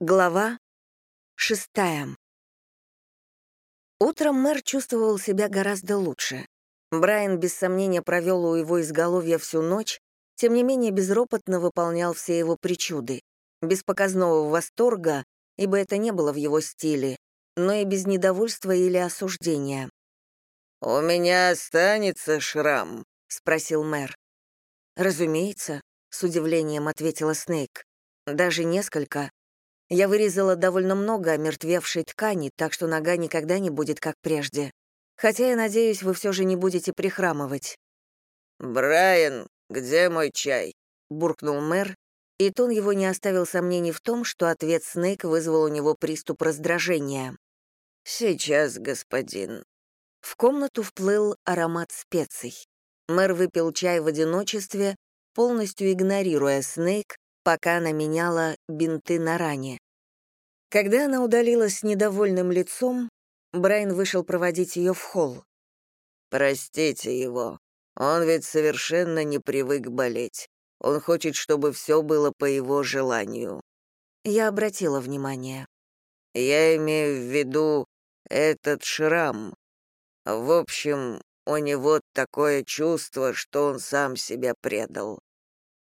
Глава шестая. Утром мэр чувствовал себя гораздо лучше. Брайан без сомнения провел у его изголовья всю ночь, тем не менее безропотно выполнял все его причуды. Без показного восторга, ибо это не было в его стиле, но и без недовольства или осуждения. «У меня останется шрам?» — спросил мэр. «Разумеется», — с удивлением ответила Снейк. «Даже несколько. Я вырезала довольно много омертвевшей ткани, так что нога никогда не будет как прежде. Хотя я надеюсь, вы все же не будете прихрамывать». «Брайан, где мой чай?» — буркнул мэр, и тон его не оставил сомнений в том, что ответ Снейк вызвал у него приступ раздражения. «Сейчас, господин». В комнату вплыл аромат специй. Мэр выпил чай в одиночестве, полностью игнорируя Снейк, пока она меняла бинты на ране. Когда она удалилась с недовольным лицом, Брайан вышел проводить ее в холл. «Простите его. Он ведь совершенно не привык болеть. Он хочет, чтобы все было по его желанию». Я обратила внимание. «Я имею в виду этот шрам. В общем, у него такое чувство, что он сам себя предал».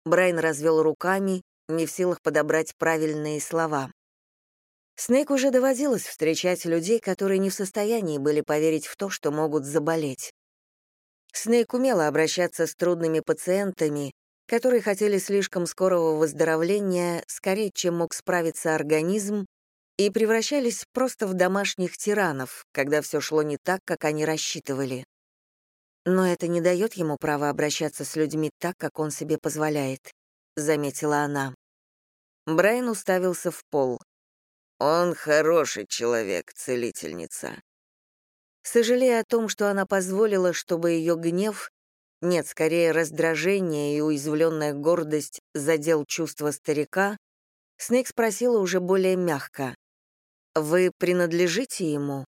Брайан развел руками, не в силах подобрать правильные слова. Снейк уже доводилось встречать людей, которые не в состоянии были поверить в то, что могут заболеть. Снейк умела обращаться с трудными пациентами, которые хотели слишком скорого выздоровления, скорее, чем мог справиться организм, и превращались просто в домашних тиранов, когда все шло не так, как они рассчитывали. Но это не дает ему права обращаться с людьми так, как он себе позволяет заметила она. Брайан уставился в пол. «Он хороший человек, целительница». Сожалея о том, что она позволила, чтобы ее гнев, нет, скорее раздражение и уязвленная гордость задел чувство старика, Снейк спросила уже более мягко. «Вы принадлежите ему?»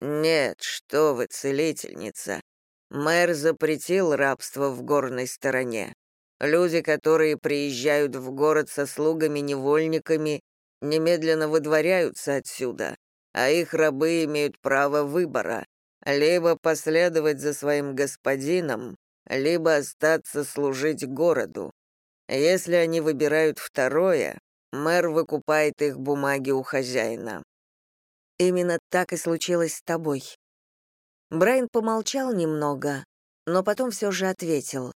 «Нет, что вы, целительница. Мэр запретил рабство в горной стороне. Люди, которые приезжают в город со слугами-невольниками, немедленно выдворяются отсюда, а их рабы имеют право выбора — либо последовать за своим господином, либо остаться служить городу. Если они выбирают второе, мэр выкупает их бумаги у хозяина. Именно так и случилось с тобой. Брайан помолчал немного, но потом все же ответил.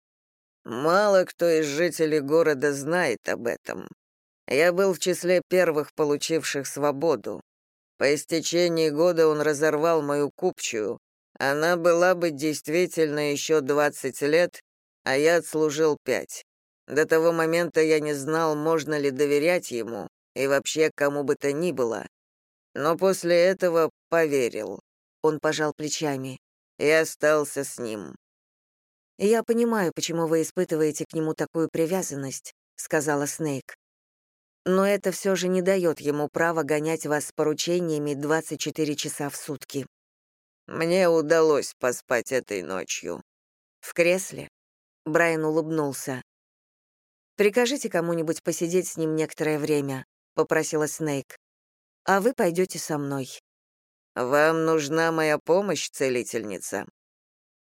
Мало кто из жителей города знает об этом. Я был в числе первых получивших свободу. По истечении года он разорвал мою купчую. Она была бы действительно еще 20 лет, а я отслужил пять. До того момента я не знал, можно ли доверять ему и вообще кому бы то ни было. Но после этого поверил. Он пожал плечами. И остался с ним. «Я понимаю, почему вы испытываете к нему такую привязанность», — сказала Снейк. «Но это все же не дает ему права гонять вас с поручениями 24 часа в сутки». «Мне удалось поспать этой ночью». «В кресле?» Брайан улыбнулся. «Прикажите кому-нибудь посидеть с ним некоторое время», — попросила Снейк. «А вы пойдете со мной». «Вам нужна моя помощь, целительница?»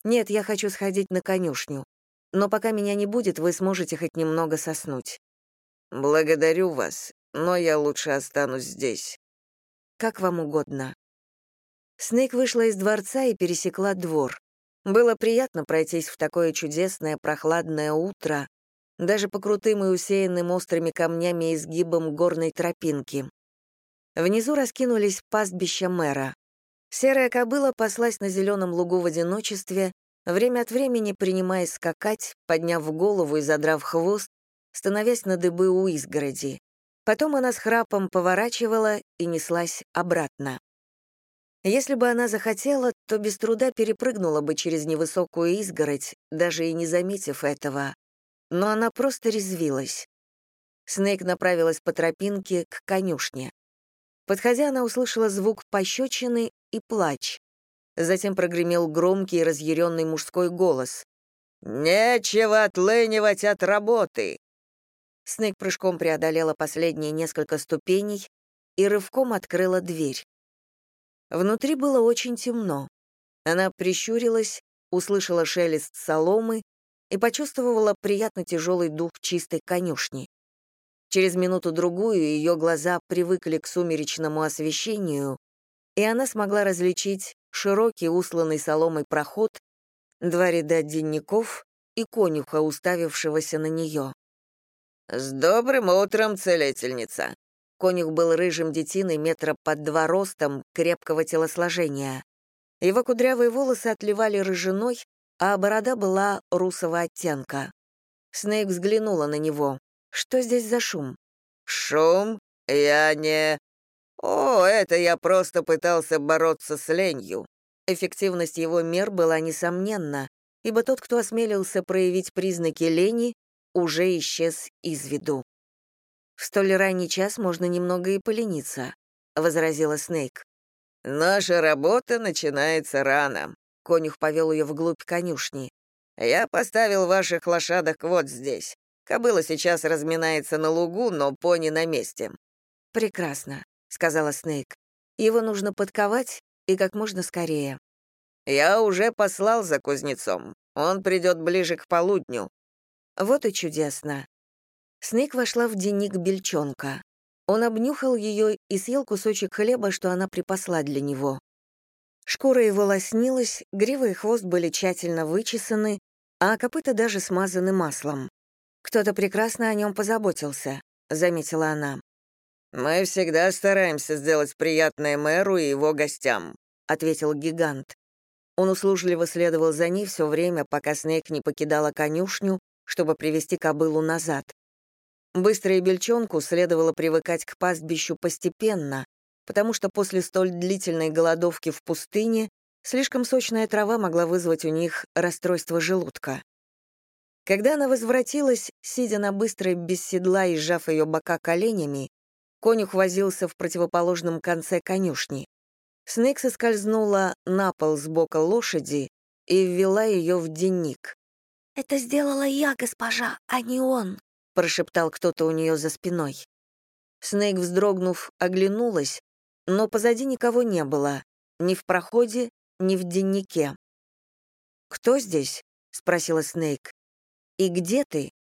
«Нет, я хочу сходить на конюшню. Но пока меня не будет, вы сможете хоть немного соснуть». «Благодарю вас, но я лучше останусь здесь». «Как вам угодно». Снейк вышла из дворца и пересекла двор. Было приятно пройтись в такое чудесное прохладное утро, даже по крутым и усеянным острыми камнями изгибам горной тропинки. Внизу раскинулись пастбища мэра. Серая кобыла паслась на зеленом лугу в одиночестве, время от времени принимаясь скакать, подняв голову и задрав хвост, становясь на дыбы у изгороди. Потом она с храпом поворачивала и неслась обратно. Если бы она захотела, то без труда перепрыгнула бы через невысокую изгородь, даже и не заметив этого. Но она просто резвилась. Снейк направилась по тропинке к конюшне. Подходя, она услышала звук пощечины и плач. Затем прогремел громкий разъяренный мужской голос. «Нечего отлынивать от работы!» Снейк прыжком преодолела последние несколько ступеней и рывком открыла дверь. Внутри было очень темно. Она прищурилась, услышала шелест соломы и почувствовала приятно тяжелый дух чистой конюшни. Через минуту-другую ее глаза привыкли к сумеречному освещению, и она смогла различить широкий, усланный соломой проход, два ряда денников и конюха, уставившегося на нее. «С добрым утром, целительница!» Конюх был рыжим детиной метра под два ростом, крепкого телосложения. Его кудрявые волосы отливали рыжиной, а борода была русого оттенка. Снейк взглянула на него. Что здесь за шум? «Шум? Я не...» «О, это я просто пытался бороться с ленью». Эффективность его мер была несомненна, ибо тот, кто осмелился проявить признаки лени, уже исчез из виду. «В столь ранний час можно немного и полениться», — возразила Снейк. «Наша работа начинается рано», — конюх повел ее вглубь конюшни. «Я поставил ваших лошадок вот здесь. Кобыла сейчас разминается на лугу, но пони на месте». «Прекрасно», — сказала Снейк. «Его нужно подковать и как можно скорее». «Я уже послал за кузнецом. Он придет ближе к полудню». «Вот и чудесно». Снейк вошла в денник бельчонка. Он обнюхал ее и съел кусочек хлеба, что она припасла для него. Шкура его лоснилась, грива и хвост были тщательно вычесаны, а копыта даже смазаны маслом. «Кто-то прекрасно о нем позаботился», — заметила она. «Мы всегда стараемся сделать приятное мэру и его гостям», — ответил гигант. Он услужливо следовал за ней все время, пока Снейк не покидала конюшню, чтобы привести кобылу назад. Быстро бельчонку следовало привыкать к пастбищу постепенно, потому что после столь длительной голодовки в пустыне слишком сочная трава могла вызвать у них расстройство желудка. Когда она возвратилась, сидя на быстрой без седла и сжав ее бока коленями, конюх возился в противоположном конце конюшни. Снейк соскользнула на пол с бока лошади и ввела ее в денник. «Это сделала я, госпожа, а не он», — прошептал кто-то у нее за спиной. Снейк, вздрогнув, оглянулась, но позади никого не было, ни в проходе, ни в деннике. «Кто здесь?» — спросила Снейк. «И где ты?»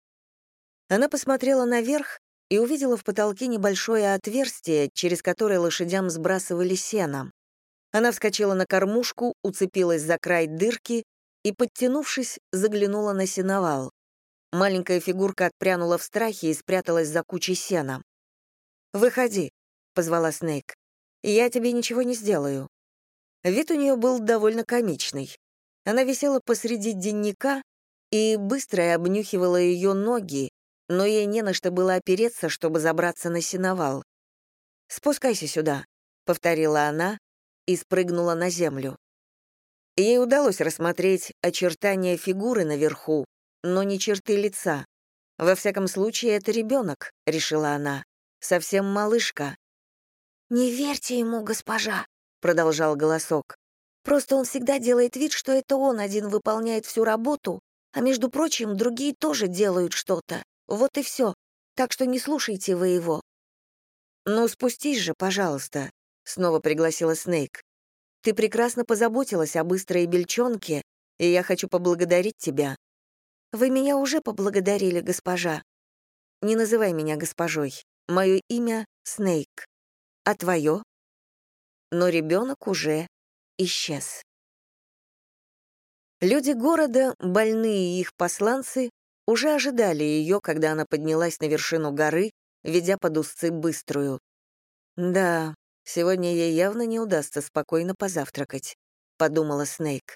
Она посмотрела наверх и увидела в потолке небольшое отверстие, через которое лошадям сбрасывали сено. Она вскочила на кормушку, уцепилась за край дырки и, подтянувшись, заглянула на сеновал. Маленькая фигурка отпрянула в страхе и спряталась за кучей сена. «Выходи», — позвала Снейк. «Я тебе ничего не сделаю». Вид у нее был довольно комичный. Она висела посреди денника, и быстро обнюхивала ее ноги, но ей не на что было опереться, чтобы забраться на сеновал. «Спускайся сюда», — повторила она и спрыгнула на землю. Ей удалось рассмотреть очертания фигуры наверху, но не черты лица. «Во всяком случае, это ребенок», — решила она. «Совсем малышка». «Не верьте ему, госпожа», — продолжал голосок. «Просто он всегда делает вид, что это он один выполняет всю работу, а между прочим, другие тоже делают что-то. Вот и все. Так что не слушайте вы его». «Ну, спустись же, пожалуйста», — снова пригласила Снейк. «Ты прекрасно позаботилась о быстрой бельчонке, и я хочу поблагодарить тебя». «Вы меня уже поблагодарили, госпожа». «Не называй меня госпожой. Мое имя — Снейк. А твое?» Но ребенок уже исчез. Люди города, больные и их посланцы, уже ожидали ее, когда она поднялась на вершину горы, ведя под узцы быструю. «Да, сегодня ей явно не удастся спокойно позавтракать», — подумала Снейк.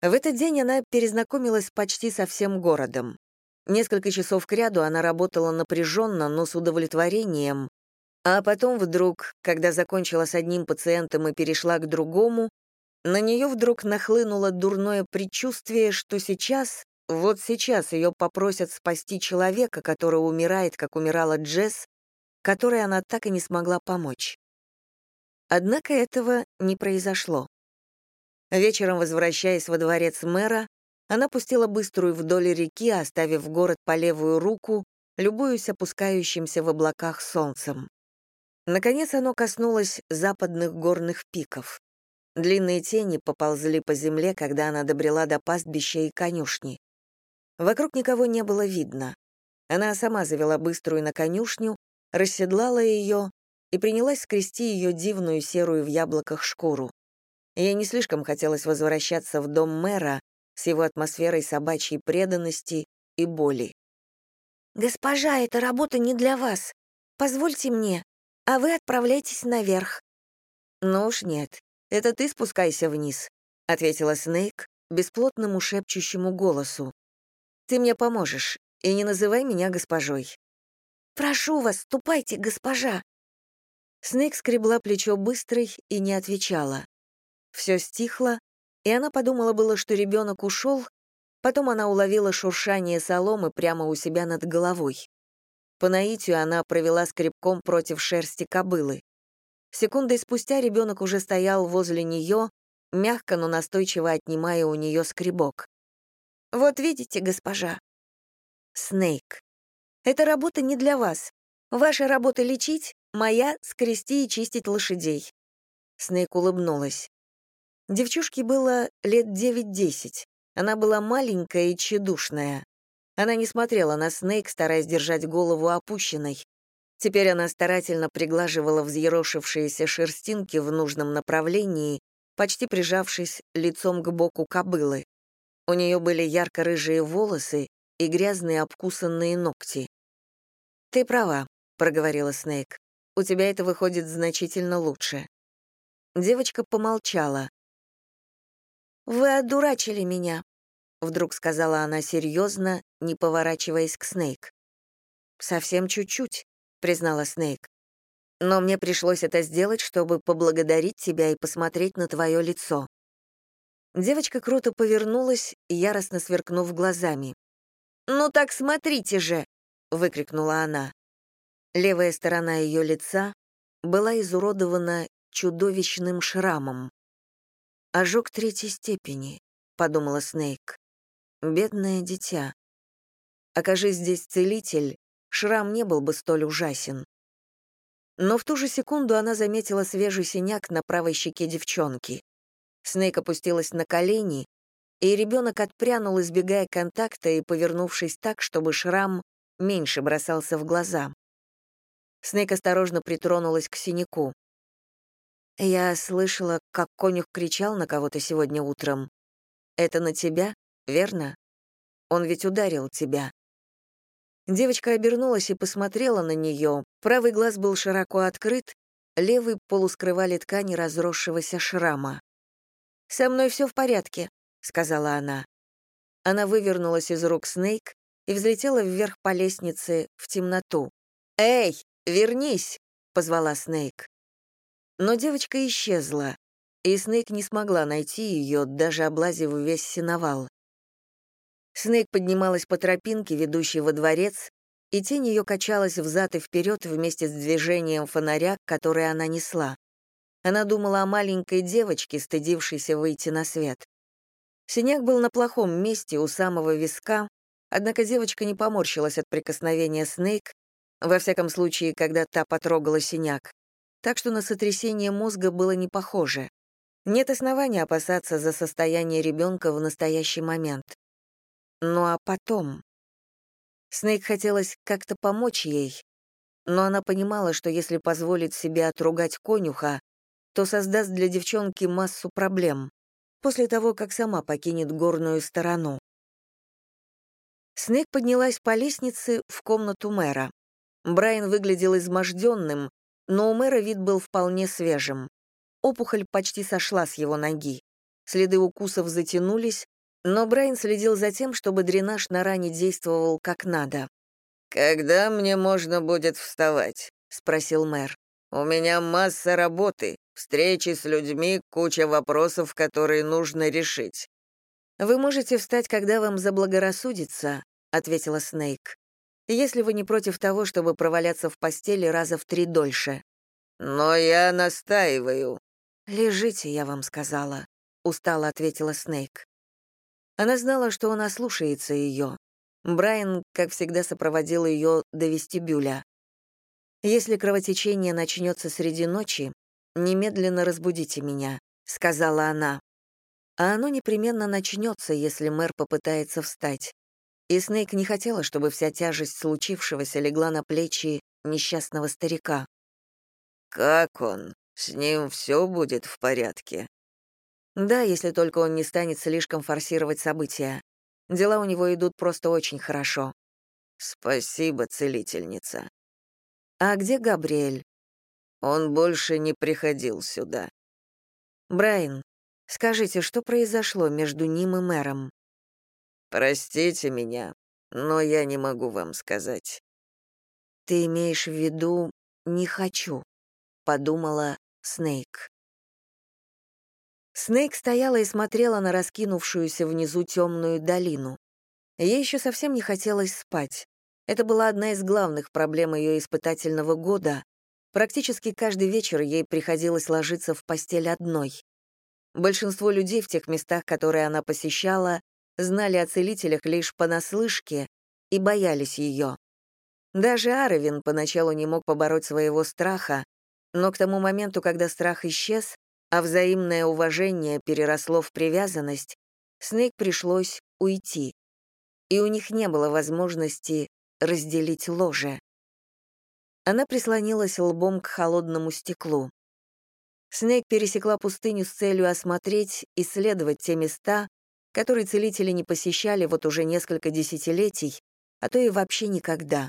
В этот день она перезнакомилась почти со всем городом. Несколько часов кряду она работала напряженно, но с удовлетворением, а потом вдруг, когда закончила с одним пациентом и перешла к другому, на нее вдруг нахлынуло дурное предчувствие, что сейчас, вот сейчас ее попросят спасти человека, который умирает, как умирала Джесс, которой она так и не смогла помочь. Однако этого не произошло. Вечером, возвращаясь во дворец мэра, она пустила быструю вдоль реки, оставив город по левую руку, любуясь опускающимся в облаках солнцем. Наконец оно коснулось западных горных пиков. Длинные тени поползли по земле, когда она добрела до пастбища и конюшни. Вокруг никого не было видно. Она сама завела быструю на конюшню, расседлала ее и принялась скрести ее дивную серую в яблоках шкуру. Ей не слишком хотелось возвращаться в дом мэра с его атмосферой собачьей преданности и боли. «Госпожа, эта работа не для вас. Позвольте мне, а вы отправляйтесь наверх». «Ну уж нет, это ты спускайся вниз», — ответила Снейк бесплотному шепчущему голосу. «Ты мне поможешь, и не называй меня госпожой». «Прошу вас, ступайте, госпожа». Снейк скребла плечо быстрой и не отвечала. Все стихло, и она подумала было, что ребенок ушел, потом она уловила шуршание соломы прямо у себя над головой. По наитию она провела скребком против шерсти кобылы. Секундой спустя ребенок уже стоял возле нее, мягко, но настойчиво отнимая у нее скребок. «Вот видите, госпожа». Снейк. «Эта работа не для вас. Ваша работа — лечить, моя — скрести и чистить лошадей». Снейк улыбнулась. Девчушке было лет девять-десять. Она была маленькая и тщедушная. Она не смотрела на Снейк, стараясь держать голову опущенной. Теперь она старательно приглаживала взъерошившиеся шерстинки в нужном направлении, почти прижавшись лицом к боку кобылы. У нее были ярко-рыжие волосы и грязные обкусанные ногти. «Ты права», — проговорила Снейк. «У тебя это выходит значительно лучше». Девочка помолчала. «Вы одурачили меня», — вдруг сказала она серьезно, не поворачиваясь к Снейк. «Совсем чуть-чуть», — признала Снейк. «Но мне пришлось это сделать, чтобы поблагодарить тебя и посмотреть на твое лицо». Девочка круто повернулась, яростно сверкнув глазами. «Ну так смотрите же!» — выкрикнула она. Левая сторона ее лица была изуродована чудовищным шрамом. «Ожог третьей степени», — подумала Снейк. «Бедное дитя. Окажись здесь целитель, шрам не был бы столь ужасен». Но в ту же секунду она заметила свежий синяк на правой щеке девчонки. Снейк опустилась на колени, и ребенок отпрянул, избегая контакта и повернувшись так, чтобы шрам меньше бросался в глаза. Снейк осторожно притронулась к синяку. Я слышала, как конюх кричал на кого-то сегодня утром. Это на тебя, верно? Он ведь ударил тебя. Девочка обернулась и посмотрела на нее. Правый глаз был широко открыт, левый полускрывали ткани разросшегося шрама. «Со мной все в порядке», — сказала она. Она вывернулась из рук Снейк и взлетела вверх по лестнице в темноту. «Эй, вернись!» — позвала Снейк. Но девочка исчезла, и Снейк не смогла найти ее, даже облазив весь сеновал. Снейк поднималась по тропинке, ведущей во дворец, и тень ее качалась взад и вперед вместе с движением фонаря, который она несла. Она думала о маленькой девочке, стыдившейся выйти на свет. Синяк был на плохом месте, у самого виска, однако девочка не поморщилась от прикосновения Снейк, во всяком случае, когда та потрогала синяк так что на сотрясение мозга было не похоже. Нет основания опасаться за состояние ребенка в настоящий момент. Ну а потом... Снейк хотелось как-то помочь ей, но она понимала, что если позволит себе отругать конюха, то создаст для девчонки массу проблем после того, как сама покинет горную сторону. Снейк поднялась по лестнице в комнату мэра. Брайан выглядел изможденным, но у мэра вид был вполне свежим. Опухоль почти сошла с его ноги. Следы укусов затянулись, но Брайан следил за тем, чтобы дренаж на ране действовал как надо. «Когда мне можно будет вставать?» — спросил мэр. «У меня масса работы, встречи с людьми, куча вопросов, которые нужно решить». «Вы можете встать, когда вам заблагорассудится», — ответила Снейк если вы не против того, чтобы проваляться в постели раза в три дольше. Но я настаиваю. Лежите, я вам сказала, устало ответила Снейк. Она знала, что он ослушается ее. Брайан, как всегда, сопроводил ее до вестибюля. Если кровотечение начнется среди ночи, немедленно разбудите меня», — сказала она. А оно непременно начнется, если мэр попытается встать. И Снейк не хотела, чтобы вся тяжесть случившегося легла на плечи несчастного старика. «Как он? С ним все будет в порядке?» Да, если только он не станет слишком форсировать события. Дела у него идут просто очень хорошо. Спасибо, целительница. А где Габриэль? Он больше не приходил сюда. Брайан, скажите, что произошло между ним и мэром? Простите меня, но я не могу вам сказать. Ты имеешь в виду «не хочу», — подумала Снейк. Снейк стояла и смотрела на раскинувшуюся внизу темную долину. Ей еще совсем не хотелось спать. Это была одна из главных проблем ее испытательного года. Практически каждый вечер ей приходилось ложиться в постель одной. Большинство людей в тех местах, которые она посещала, знали о целителях лишь понаслышке и боялись ее. Даже Аровин поначалу не мог побороть своего страха, но к тому моменту, когда страх исчез, а взаимное уважение переросло в привязанность, Снейк пришлось уйти. И у них не было возможности разделить ложе. Она прислонилась лбом к холодному стеклу. Снейк пересекла пустыню с целью осмотреть, исследовать те места, которые целители не посещали вот уже несколько десятилетий, а то и вообще никогда.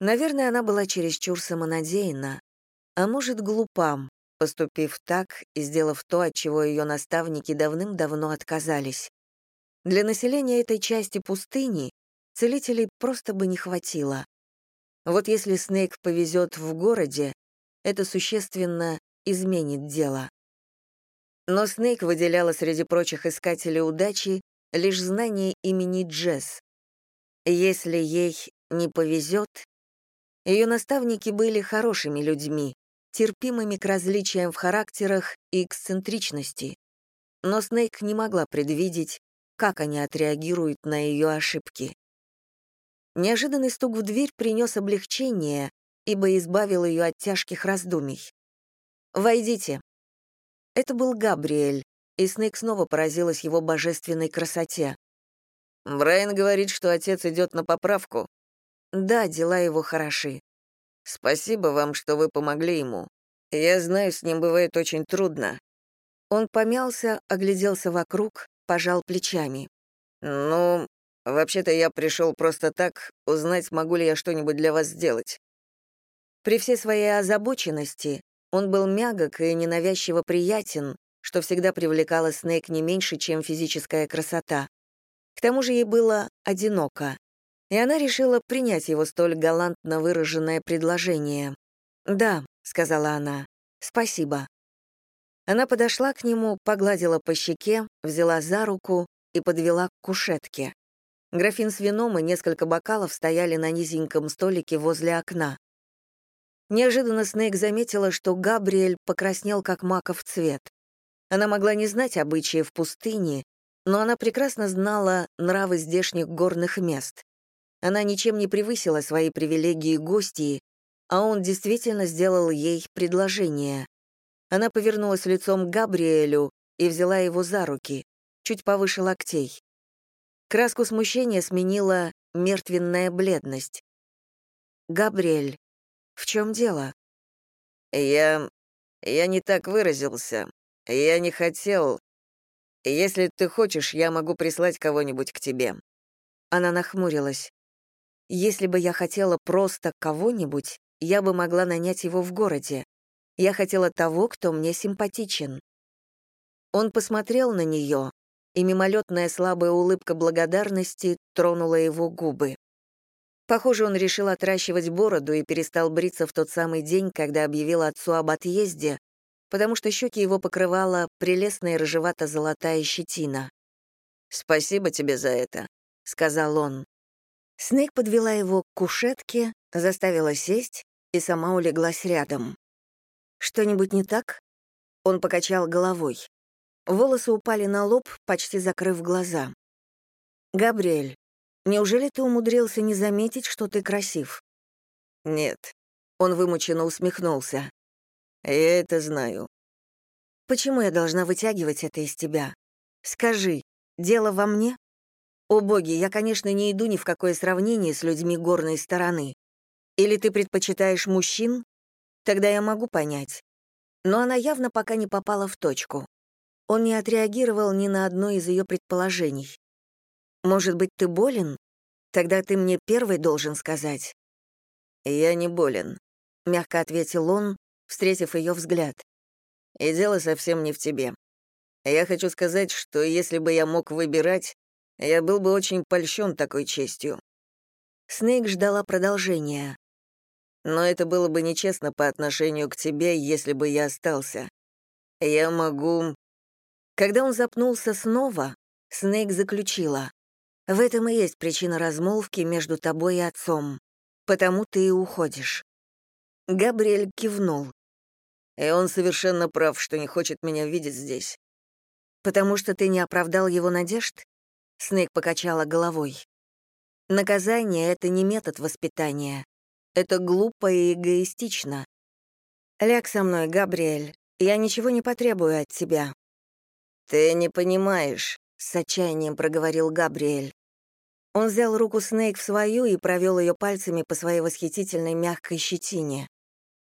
Наверное, она была чересчур самонадеянна, а может, глупа, поступив так и сделав то, от чего ее наставники давным-давно отказались. Для населения этой части пустыни целителей просто бы не хватило. Вот если Снейк повезет в городе, это существенно изменит дело. Но Снейк выделяла среди прочих искателей удачи лишь знание имени Джесс. Если ей не повезет, ее наставники были хорошими людьми, терпимыми к различиям в характерах и эксцентричности. Но Снейк не могла предвидеть, как они отреагируют на ее ошибки. Неожиданный стук в дверь принес облегчение, ибо избавил ее от тяжких раздумий. «Войдите». Это был Габриэль, и Снейк снова поразилась его божественной красоте. «Брайан говорит, что отец идет на поправку». «Да, дела его хороши. Спасибо вам, что вы помогли ему. Я знаю, с ним бывает очень трудно». Он помялся, огляделся вокруг, пожал плечами. «Ну, вообще-то я пришел просто так, узнать, могу ли я что-нибудь для вас сделать». При всей своей озабоченности он был мягок и ненавязчиво приятен, что всегда привлекало Снейк не меньше, чем физическая красота. К тому же ей было одиноко и она решила принять его столь галантно выраженное предложение. «Да», — сказала она, — «спасибо». Она подошла к нему, погладила по щеке, взяла за руку и подвела к кушетке. Графин с вином и несколько бокалов стояли на низеньком столике возле окна. Неожиданно Снейк заметила, что Габриэль покраснел, как маков цвет. Она могла не знать обычаи в пустыне, но она прекрасно знала нравы здешних горных мест. Она ничем не превысила свои привилегии гостьи, а он действительно сделал ей предложение. Она повернулась лицом к Габриэлю и взяла его за руки, чуть повыше локтей. Краску смущения сменила мертвенная бледность. «Габриэль, в чем дело?» «Я... я не так выразился. Я не хотел. Если ты хочешь, я могу прислать кого-нибудь к тебе». Она нахмурилась. Если бы я хотела просто кого-нибудь, я бы могла нанять его в городе. Я хотела того, кто мне симпатичен. Он посмотрел на нее, и мимолетная слабая улыбка благодарности тронула его губы. Похоже, он решил отращивать бороду и перестал бриться в тот самый день, когда объявил отцу об отъезде, потому что щеки его покрывала прелестная рыжевато-золотая щетина. «Спасибо тебе за это», — сказал он. Снейк подвела его к кушетке, заставила сесть и сама улеглась рядом. «Что-нибудь не так?» Он покачал головой. Волосы упали на лоб, почти закрыв глаза. «Габриэль, неужели ты умудрился не заметить, что ты красив?» «Нет, Он вымученно усмехнулся. «Я это знаю». «Почему я должна вытягивать это из тебя? Скажи, дело во мне? О боги, я, конечно, не иду ни в какое сравнение с людьми горной стороны. Или ты предпочитаешь мужчин? Тогда я могу понять. Но она явно пока не попала в точку. Он не отреагировал ни на одно из ее предположений. «Может быть, ты болен? Тогда ты мне первый должен сказать». «Я не болен», — мягко ответил он, встретив ее взгляд. «И дело совсем не в тебе. Я хочу сказать, что если бы я мог выбирать, я был бы очень польщен такой честью». Снейк ждала продолжения. «Но это было бы нечестно по отношению к тебе, если бы я остался. Я могу...» Когда он запнулся снова, Снейк заключила. «В этом и есть причина размолвки между тобой и отцом. Потому ты и уходишь». Габриэль кивнул. «И он совершенно прав, что не хочет меня видеть здесь». «Потому что ты не оправдал его надежд?» Снейк покачала головой. «Наказание — это не метод воспитания. Это глупо и эгоистично. Ляг со мной, Габриэль. Я ничего не потребую от тебя. «Ты не понимаешь», — с отчаянием проговорил Габриэль. Он взял руку Снейк в свою и провел ее пальцами по своей восхитительной мягкой щетине.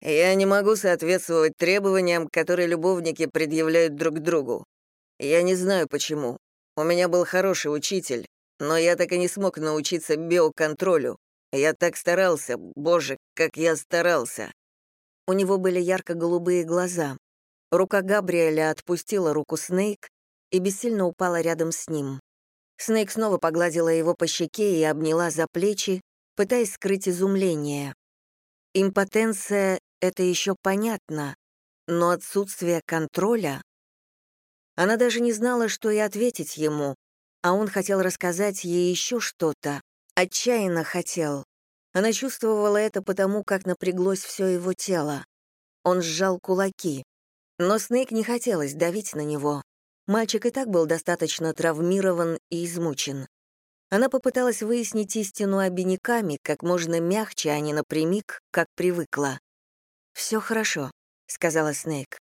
«Я не могу соответствовать требованиям, которые любовники предъявляют друг другу. Я не знаю, почему. У меня был хороший учитель, но я так и не смог научиться биоконтролю. Я так старался, боже, как я старался». У него были ярко-голубые глаза. Рука Габриэля отпустила руку Снейк и бессильно упала рядом с ним. Снейк снова погладила его по щеке и обняла за плечи, пытаясь скрыть изумление. Импотенция — это еще понятно, но отсутствие контроля... Она даже не знала, что и ответить ему, а он хотел рассказать ей еще что-то, отчаянно хотел. Она чувствовала это потому, как напряглось все его тело. Он сжал кулаки. Но Снейк не хотелось давить на него. Мальчик и так был достаточно травмирован и измучен. Она попыталась выяснить истину обиняками как можно мягче, а не напрямик, как привыкла. «Все хорошо», — сказала Снейк.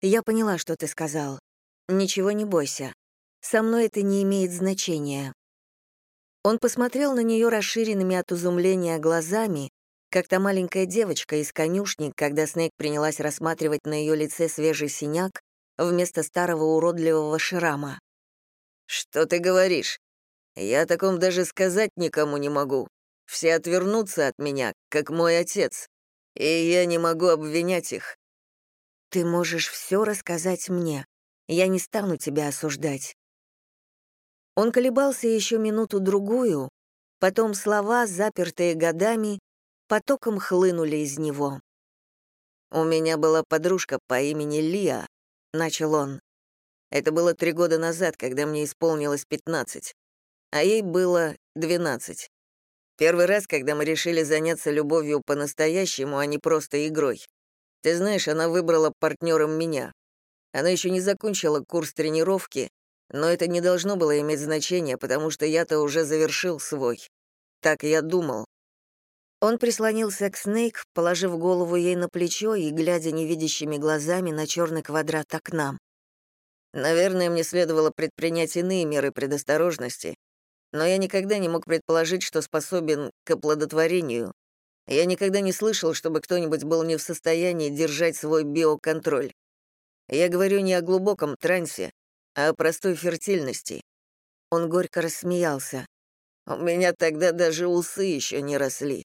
«Я поняла, что ты сказал. Ничего не бойся. Со мной это не имеет значения». Он посмотрел на нее расширенными от изумления глазами, как та маленькая девочка из конюшни, когда Снейк принялась рассматривать на ее лице свежий синяк вместо старого уродливого шрама. «Что ты говоришь? Я о таком даже сказать никому не могу. Все отвернутся от меня, как мой отец, и я не могу обвинять их». «Ты можешь все рассказать мне. Я не стану тебя осуждать». Он колебался еще минуту-другую, потом слова, запертые годами, потоком хлынули из него. «У меня была подружка по имени Лия», — начал он. «Это было три года назад, когда мне исполнилось 15, а ей было 12. Первый раз, когда мы решили заняться любовью по-настоящему, а не просто игрой. Ты знаешь, она выбрала партнером меня. Она еще не закончила курс тренировки, но это не должно было иметь значения, потому что я-то уже завершил свой. Так я думал. Он прислонился к Снейк, положив голову ей на плечо и глядя невидящими глазами на черный квадрат окна. «Наверное, мне следовало предпринять иные меры предосторожности, но я никогда не мог предположить, что способен к оплодотворению. Я никогда не слышал, чтобы кто-нибудь был не в состоянии держать свой биоконтроль. Я говорю не о глубоком трансе, а о простой фертильности». Он горько рассмеялся. «У меня тогда даже усы еще не росли.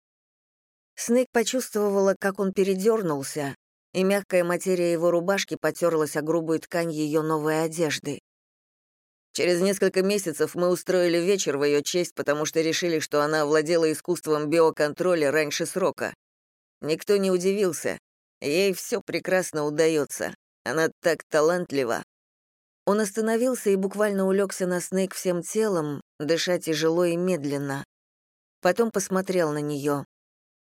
Снейк почувствовала, как он передернулся, и мягкая материя его рубашки потерлась о грубую ткань ее новой одежды. Через несколько месяцев мы устроили вечер в ее честь, потому что решили, что она овладела искусством биоконтроля раньше срока. Никто не удивился. Ей все прекрасно удается. Она так талантлива. Он остановился и буквально улегся на Снейк всем телом, дыша тяжело и медленно. Потом посмотрел на нее.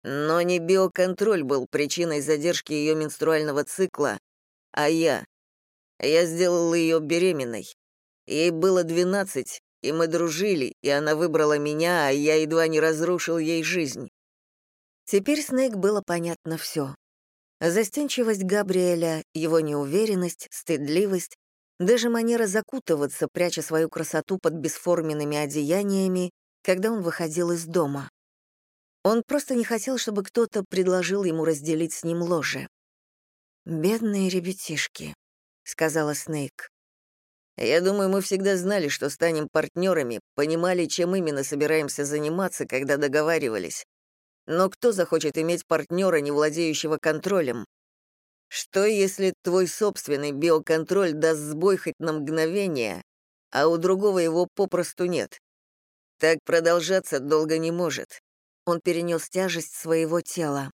Но не биоконтроль был причиной задержки ее менструального цикла, а я. Я сделал ее беременной. Ей было 12, и мы дружили, и она выбрала меня, а я едва не разрушил ей жизнь. Теперь Снейк было понятно все. Застенчивость Габриэля, его неуверенность, стыдливость, даже манера закутываться, пряча свою красоту под бесформенными одеяниями, когда он выходил из дома. Он просто не хотел, чтобы кто-то предложил ему разделить с ним ложе. «Бедные ребятишки», — сказала Снейк. «Я думаю, мы всегда знали, что станем партнерами, понимали, чем именно собираемся заниматься, когда договаривались. Но кто захочет иметь партнера, не владеющего контролем? Что, если твой собственный биоконтроль даст сбой хоть на мгновение, а у другого его попросту нет? Так продолжаться долго не может. Он перенес тяжесть своего тела.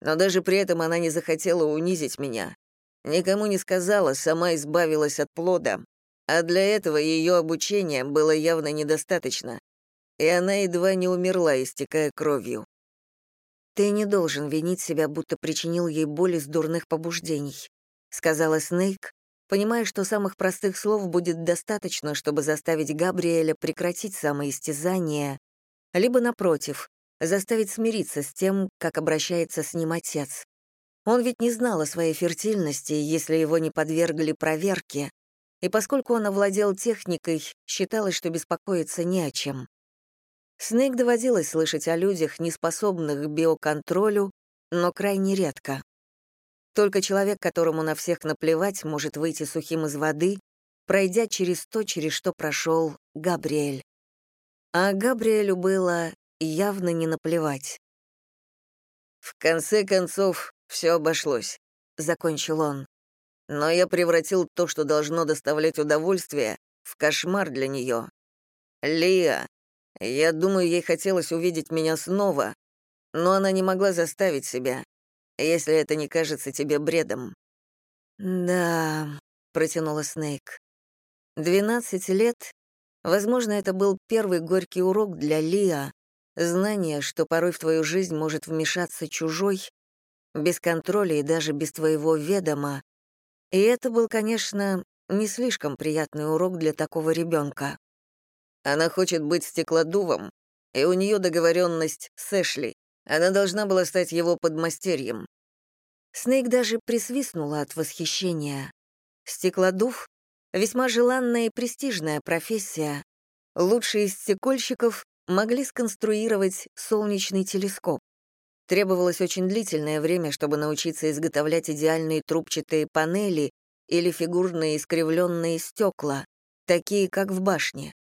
Но даже при этом она не захотела унизить меня. Никому не сказала, сама избавилась от плода. А для этого ее обучения было явно недостаточно. И она едва не умерла, истекая кровью. «Ты не должен винить себя, будто причинил ей боль из дурных побуждений», — сказала Снейк, понимая, что самых простых слов будет достаточно, чтобы заставить Габриэля прекратить самоистязание, либо, напротив, заставить смириться с тем, как обращается с ним отец. Он ведь не знал о своей фертильности, если его не подвергли проверке, и поскольку он овладел техникой, считалось, что беспокоиться не о чем. Снейк доводилось слышать о людях, неспособных к биоконтролю, но крайне редко. Только человек, которому на всех наплевать, может выйти сухим из воды, пройдя через то, через что прошел Габриэль. А Габриэлю было явно не наплевать. «В конце концов, все обошлось», — закончил он. «Но я превратил то, что должно доставлять удовольствие, в кошмар для нее. Лия, я думаю, ей хотелось увидеть меня снова, но она не могла заставить себя, если это не кажется тебе бредом». «Да», — протянула Снейк. «Двенадцать лет Возможно, это был первый горький урок для Лиа, знание, что порой в твою жизнь может вмешаться чужой, без контроля и даже без твоего ведома. И это был, конечно, не слишком приятный урок для такого ребенка. Она хочет быть стеклодувом, и у нее договоренность с Эшли. Она должна была стать его подмастерьем. Снейк даже присвистнула от восхищения. Стеклодув Весьма желанная и престижная профессия. Лучшие из стекольщиков могли сконструировать солнечный телескоп. Требовалось очень длительное время, чтобы научиться изготовлять идеальные трубчатые панели или фигурные искривленные стекла, такие, как в башне.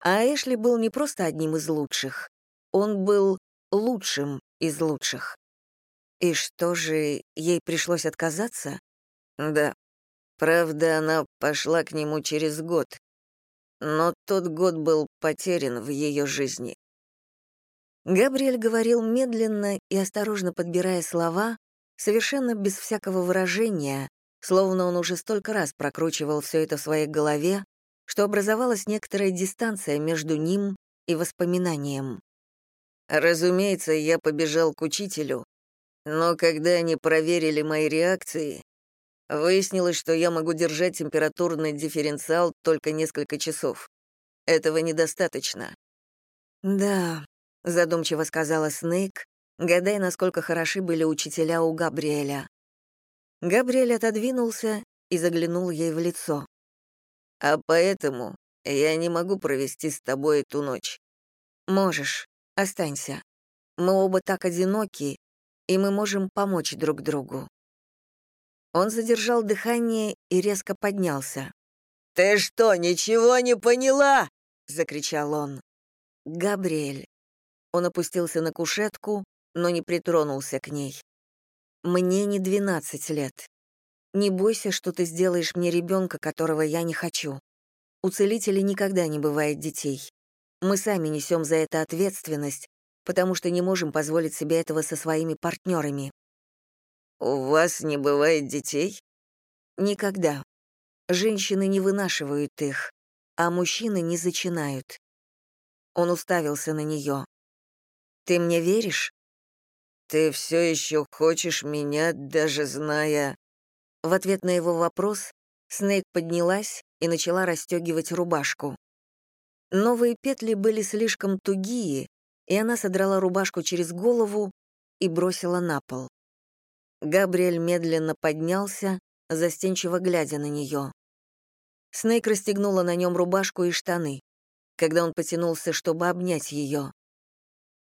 А Эшли был не просто одним из лучших, он был лучшим из лучших. И что же, ей пришлось отказаться? Да. Правда, она пошла к нему через год. Но тот год был потерян в ее жизни. Габриэль говорил медленно и осторожно подбирая слова, совершенно без всякого выражения, словно он уже столько раз прокручивал все это в своей голове, что образовалась некоторая дистанция между ним и воспоминанием. Разумеется, я побежал к учителю, но когда они проверили мои реакции, Выяснилось, что я могу держать температурный дифференциал только несколько часов. Этого недостаточно. «Да», — задумчиво сказала Снейк, гадая, насколько хороши были учителя у Габриэля. Габриэль отодвинулся и заглянул ей в лицо. «А поэтому я не могу провести с тобой эту ночь». «Можешь. Останься. Мы оба так одиноки, и мы можем помочь друг другу». Он задержал дыхание и резко поднялся. «Ты что, ничего не поняла?» — закричал он. «Габриэль». Он опустился на кушетку, но не притронулся к ней. «Мне не двенадцать лет. Не бойся, что ты сделаешь мне ребенка, которого я не хочу. У целителей никогда не бывает детей. Мы сами несем за это ответственность, потому что не можем позволить себе этого со своими партнерами. «У вас не бывает детей?» «Никогда. Женщины не вынашивают их, а мужчины не зачинают». Он уставился на нее. «Ты мне веришь?» «Ты все еще хочешь меня, даже зная...» В ответ на его вопрос Снейк поднялась и начала расстегивать рубашку. Новые петли были слишком тугие, и она содрала рубашку через голову и бросила на пол. Габриэль медленно поднялся, застенчиво глядя на нее. Снейк расстегнула на нем рубашку и штаны, когда он потянулся, чтобы обнять ее.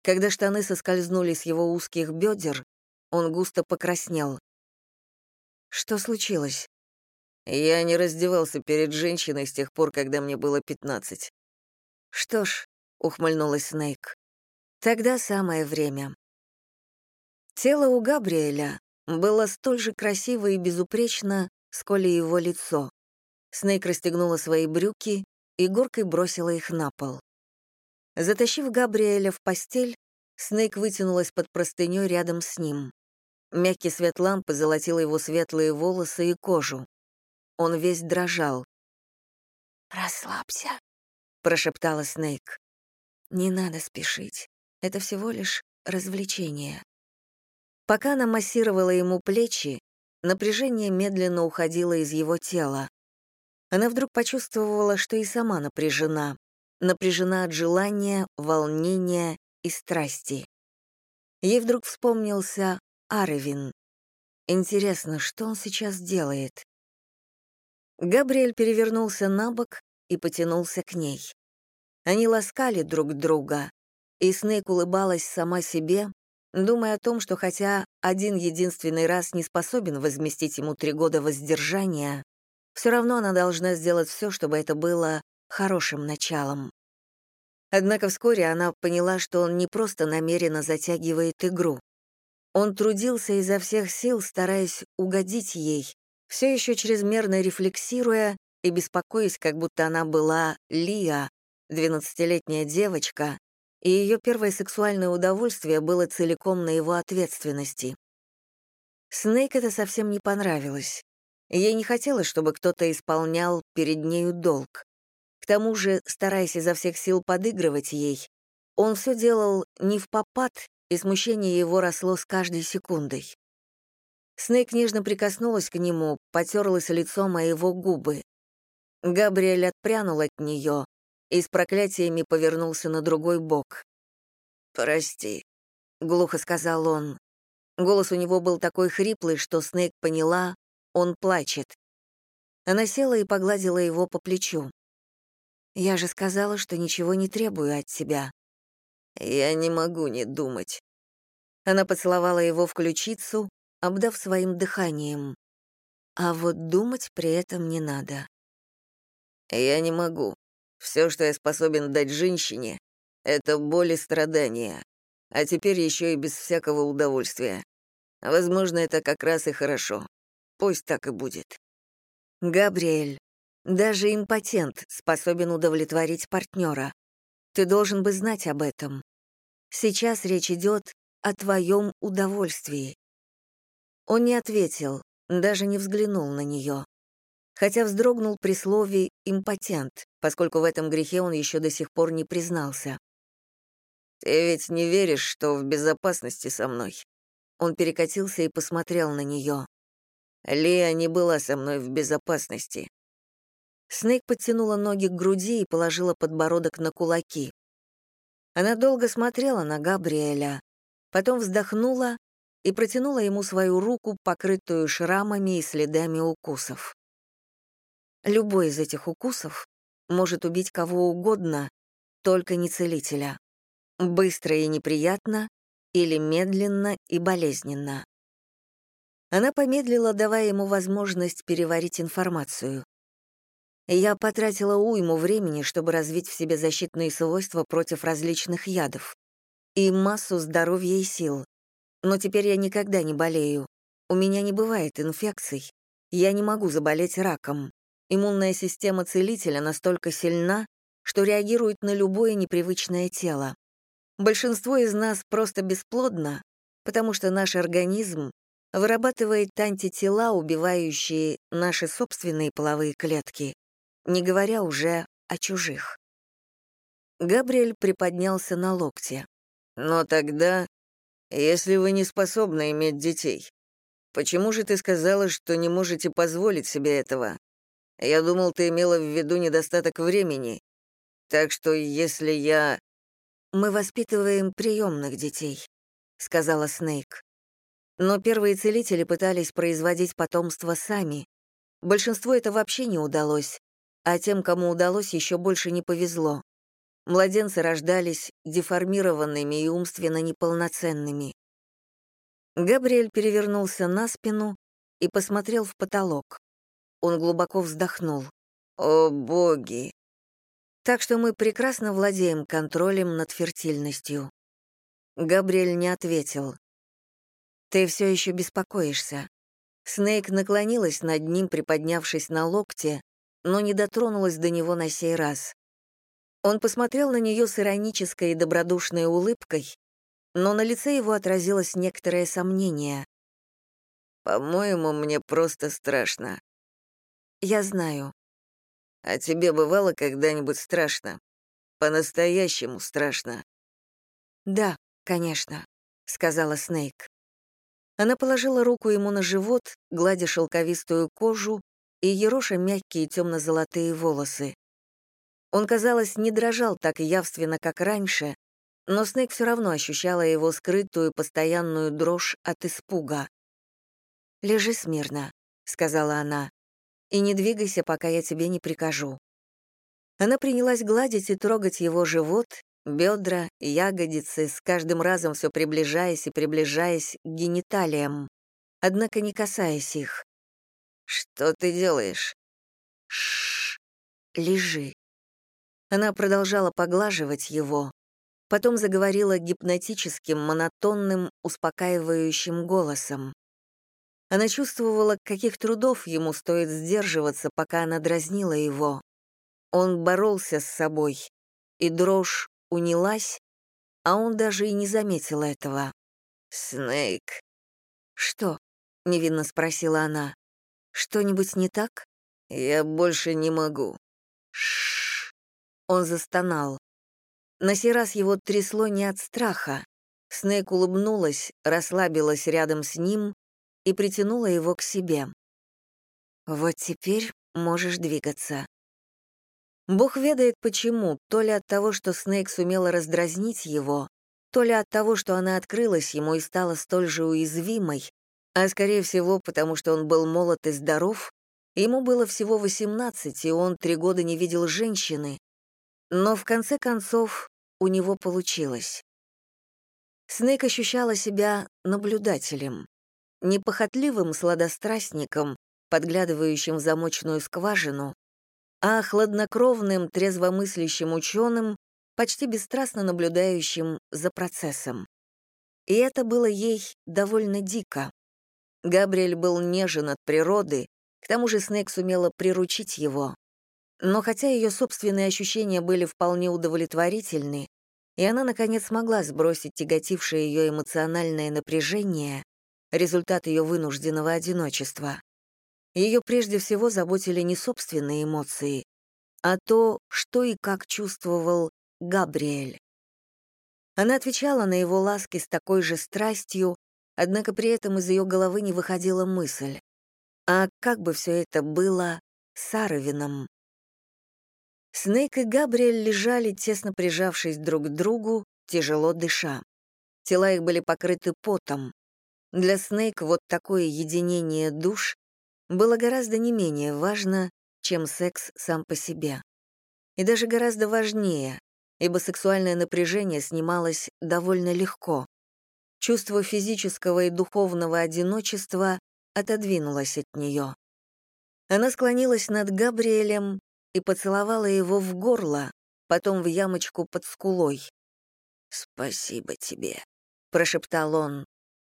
Когда штаны соскользнули с его узких бедер, он густо покраснел. Что случилось? Я не раздевался перед женщиной с тех пор, когда мне было пятнадцать. Что ж, ухмыльнулась Снейк. Тогда самое время. Тело у Габриэля было столь же красиво и безупречно, сколь и его лицо. Снейк расстегнула свои брюки и горкой бросила их на пол. Затащив Габриэля в постель, Снейк вытянулась под простынёй рядом с ним. Мягкий свет лампы золотил его светлые волосы и кожу. Он весь дрожал. «Расслабься», — прошептала Снейк. «Не надо спешить. Это всего лишь развлечение». Пока она массировала ему плечи, напряжение медленно уходило из его тела. Она вдруг почувствовала, что и сама напряжена. Напряжена от желания, волнения и страсти. Ей вдруг вспомнился Арвин. Интересно, что он сейчас делает? Габриэль перевернулся на бок и потянулся к ней. Они ласкали друг друга, и Снейк улыбалась сама себе, думая о том, что хотя один единственный раз не способен возместить ему три года воздержания, все равно она должна сделать все, чтобы это было хорошим началом. Однако вскоре она поняла, что он не просто намеренно затягивает игру. Он трудился изо всех сил, стараясь угодить ей, все еще чрезмерно рефлексируя и беспокоясь, как будто она была Лия, двенадцатилетняя девочка, и ее первое сексуальное удовольствие было целиком на его ответственности. Снейк это совсем не понравилось. Ей не хотелось, чтобы кто-то исполнял перед нею долг. К тому же, стараясь изо всех сил подыгрывать ей, он все делал не в попад, и смущение его росло с каждой секундой. Снейк нежно прикоснулась к нему, потерлась лицом о его губы. Габриэль отпрянул от нее, и с проклятиями повернулся на другой бок. «Прости», — глухо сказал он. Голос у него был такой хриплый, что Снейк поняла, он плачет. Она села и погладила его по плечу. «Я же сказала, что ничего не требую от тебя». «Я не могу не думать». Она поцеловала его в ключицу, обдав своим дыханием. А вот думать при этом не надо. «Я не могу. Все, что я способен дать женщине, это боль и страдания, а теперь еще и без всякого удовольствия. Возможно, это как раз и хорошо. Пусть так и будет. Габриэль, даже импотент способен удовлетворить партнера. Ты должен бы знать об этом. Сейчас речь идет о твоем удовольствии. Он не ответил, даже не взглянул на нее хотя вздрогнул при слове «импотент», поскольку в этом грехе он еще до сих пор не признался. «Ты ведь не веришь, что в безопасности со мной?» Он перекатился и посмотрел на нее. «Лия не была со мной в безопасности». Снейк подтянула ноги к груди и положила подбородок на кулаки. Она долго смотрела на Габриэля, потом вздохнула и протянула ему свою руку, покрытую шрамами и следами укусов. Любой из этих укусов может убить кого угодно, только не целителя. Быстро и неприятно или медленно и болезненно. Она помедлила, давая ему возможность переварить информацию. Я потратила уйму времени, чтобы развить в себе защитные свойства против различных ядов. И массу здоровья и сил. Но теперь я никогда не болею. У меня не бывает инфекций. Я не могу заболеть раком. Иммунная система целителя настолько сильна, что реагирует на любое непривычное тело. Большинство из нас просто бесплодно, потому что наш организм вырабатывает антитела, убивающие наши собственные половые клетки, не говоря уже о чужих. Габриэль приподнялся на локте. «Но тогда, если вы не способны иметь детей, почему же ты сказала, что не можете позволить себе этого? Я думал, ты имела в виду недостаток времени. Так что если я...» мы воспитываем приемных детей», — сказала Снейк. Но первые целители пытались производить потомство сами. Большинству это вообще не удалось, а тем, кому удалось, еще больше не повезло. Младенцы рождались деформированными и умственно неполноценными. Габриэль перевернулся на спину и посмотрел в потолок. Он глубоко вздохнул. «О, боги!» Так что мы прекрасно владеем контролем над фертильностью. Габриэль не ответил. «Ты все еще беспокоишься». Снейк наклонилась над ним, приподнявшись на локте, но не дотронулась до него на сей раз. Он посмотрел на нее с иронической и добродушной улыбкой, но на лице его отразилось некоторое сомнение. «По-моему, мне просто страшно». «Я знаю». «А тебе бывало когда-нибудь страшно? По-настоящему страшно?» «Да, конечно», — сказала Снейк. Она положила руку ему на живот, гладя шелковистую кожу и ероша мягкие темно-золотые волосы. Он, казалось, не дрожал так явственно, как раньше, но Снейк все равно ощущала его скрытую постоянную дрожь от испуга. «Лежи смирно», — сказала она, — «и не двигайся, пока я тебе не прикажу». Она принялась гладить и трогать его живот, бедра, ягодицы, с каждым разом все приближаясь и приближаясь к гениталиям, однако не касаясь их. «Что ты делаешь?» «Шш, лежи», она продолжала поглаживать его, потом заговорила гипнотическим, монотонным, успокаивающим голосом. Она чувствовала, каких трудов ему стоит сдерживаться, пока она дразнила его. Он боролся с собой, и дрожь унялась, а он даже и не заметил этого. «Снейк». «Что?» — невинно спросила она. «Что-нибудь не так?» «Я больше не могу». Ш он застонал. На сей раз его трясло не от страха. Снейк улыбнулась, расслабилась рядом с ним и притянула его к себе. «Вот теперь можешь двигаться». Бог ведает почему, то ли от того, что Снейк сумела раздразнить его, то ли от того, что она открылась ему и стала столь же уязвимой, а скорее всего, потому что он был молод и здоров, ему было всего 18, и он три года не видел женщины, но в конце концов у него получилось. Снейк ощущала себя наблюдателем, непохотливым сладострастником, подглядывающим в замочную скважину, а хладнокровным, трезвомыслящим ученым, почти бесстрастно наблюдающим за процессом. И это было ей довольно дико. Габриэль был нежен от природы, к тому же Снейк сумела приручить его. Но хотя ее собственные ощущения были вполне удовлетворительны, и она, наконец, смогла сбросить тяготившее ее эмоциональное напряжение, результат ее вынужденного одиночества. Ее прежде всего заботили не собственные эмоции, а то, что и как чувствовал Габриэль. Она отвечала на его ласки с такой же страстью, однако при этом из ее головы не выходила мысль. А как бы все это было с Аровином? Снейк и Габриэль лежали, тесно прижавшись друг к другу, тяжело дыша. Тела их были покрыты потом. Для Снейк вот такое единение душ было гораздо не менее важно, чем секс сам по себе. И даже гораздо важнее, ибо сексуальное напряжение снималось довольно легко. Чувство физического и духовного одиночества отодвинулось от нее. Она склонилась над Габриэлем и поцеловала его в горло, потом в ямочку под скулой. «Спасибо тебе», — прошептал он.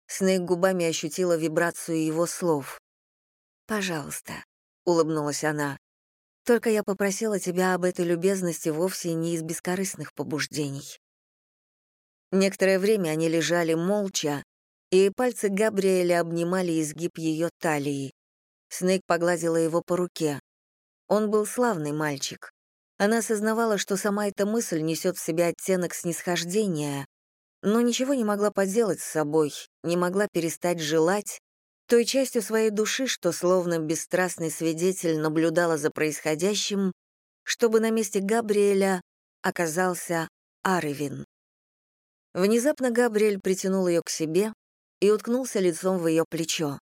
Снейк губами ощутила вибрацию его слов. «Пожалуйста», — улыбнулась она. «Только я попросила тебя об этой любезности вовсе не из бескорыстных побуждений». Некоторое время они лежали молча, и пальцы Габриэля обнимали изгиб ее талии. Снейк погладила его по руке. Он был славный мальчик. Она осознавала, что сама эта мысль несет в себе оттенок снисхождения, но ничего не могла поделать с собой, не могла перестать желать той частью своей души, что словно бесстрастный свидетель наблюдала за происходящим, чтобы на месте Габриэля оказался Арвин. Внезапно Габриэль притянул ее к себе и уткнулся лицом в ее плечо.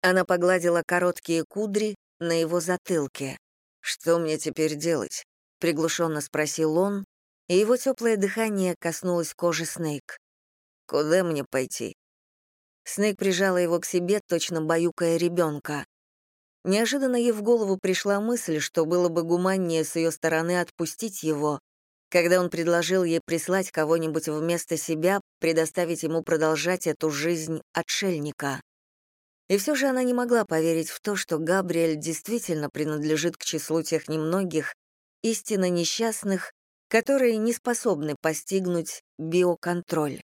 Она погладила короткие кудри на его затылке. «Что мне теперь делать?» — приглушенно спросил он, и его теплое дыхание коснулось кожи Снейк. «Куда мне пойти?» Снейк прижала его к себе, точно баюкая ребенка. Неожиданно ей в голову пришла мысль, что было бы гуманнее с ее стороны отпустить его, когда он предложил ей прислать кого-нибудь вместо себя, предоставить ему продолжать эту жизнь отшельника. И все же она не могла поверить в то, что Габриэль действительно принадлежит к числу тех немногих, истинно несчастных, которые не способны постигнуть биоконтроль.